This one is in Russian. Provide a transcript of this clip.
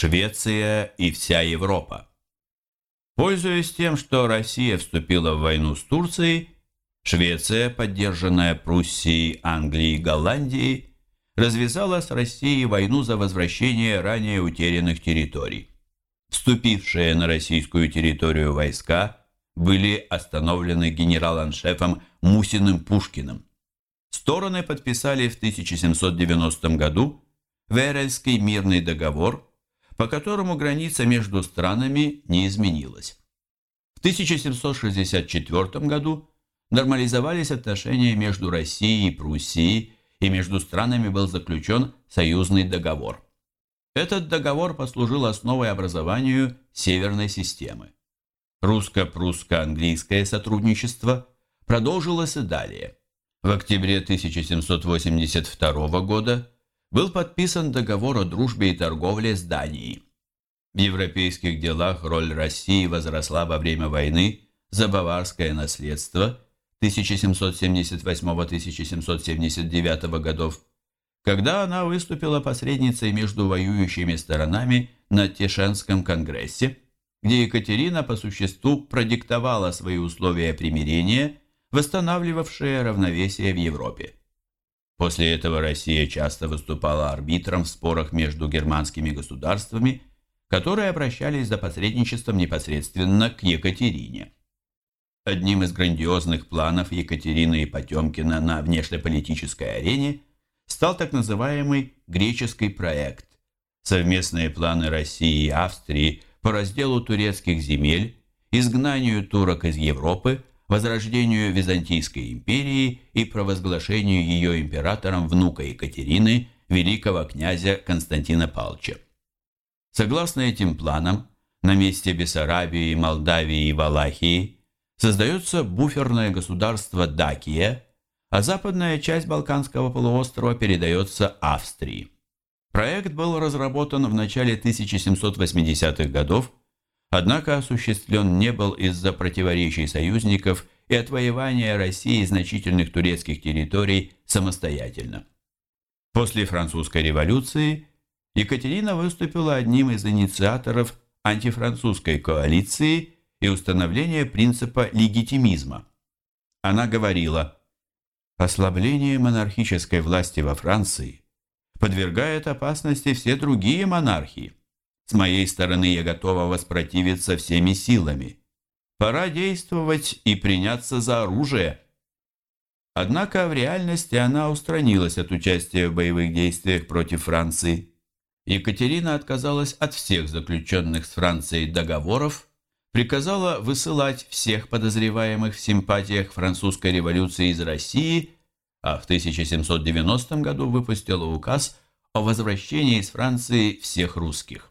Швеция и вся Европа. Пользуясь тем, что Россия вступила в войну с Турцией, Швеция, поддержанная Пруссией, Англией и Голландией, развязала с Россией войну за возвращение ранее утерянных территорий. Вступившие на российскую территорию войска были остановлены генерал-аншефом Мусиным Пушкиным. Стороны подписали в 1790 году Верельский мирный договор, по которому граница между странами не изменилась. В 1764 году нормализовались отношения между Россией и Пруссией, и между странами был заключен союзный договор. Этот договор послужил основой образованию Северной системы. Русско-прусско-английское сотрудничество продолжилось и далее. В октябре 1782 года был подписан договор о дружбе и торговле с Данией. В европейских делах роль России возросла во время войны за баварское наследство 1778-1779 годов, когда она выступила посредницей между воюющими сторонами на Тешенском конгрессе, где Екатерина по существу продиктовала свои условия примирения, восстанавливавшие равновесие в Европе. После этого Россия часто выступала арбитром в спорах между германскими государствами, которые обращались за посредничеством непосредственно к Екатерине. Одним из грандиозных планов Екатерины и Потемкина на внешнеполитической арене стал так называемый греческий проект – совместные планы России и Австрии по разделу турецких земель, изгнанию турок из Европы, возрождению Византийской империи и провозглашению ее императором внука Екатерины, великого князя Константина Павловича. Согласно этим планам, на месте Бессарабии, Молдавии и Валахии – создается буферное государство Дакия, а западная часть Балканского полуострова передается Австрии. Проект был разработан в начале 1780-х годов, однако осуществлен не был из-за противоречий союзников и отвоевания России значительных турецких территорий самостоятельно. После французской революции Екатерина выступила одним из инициаторов антифранцузской коалиции – и установление принципа легитимизма. Она говорила, «Ослабление монархической власти во Франции подвергает опасности все другие монархии. С моей стороны я готова воспротивиться всеми силами. Пора действовать и приняться за оружие». Однако в реальности она устранилась от участия в боевых действиях против Франции. Екатерина отказалась от всех заключенных с Францией договоров приказала высылать всех подозреваемых в симпатиях французской революции из России, а в 1790 году выпустила указ о возвращении из Франции всех русских.